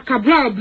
Cabral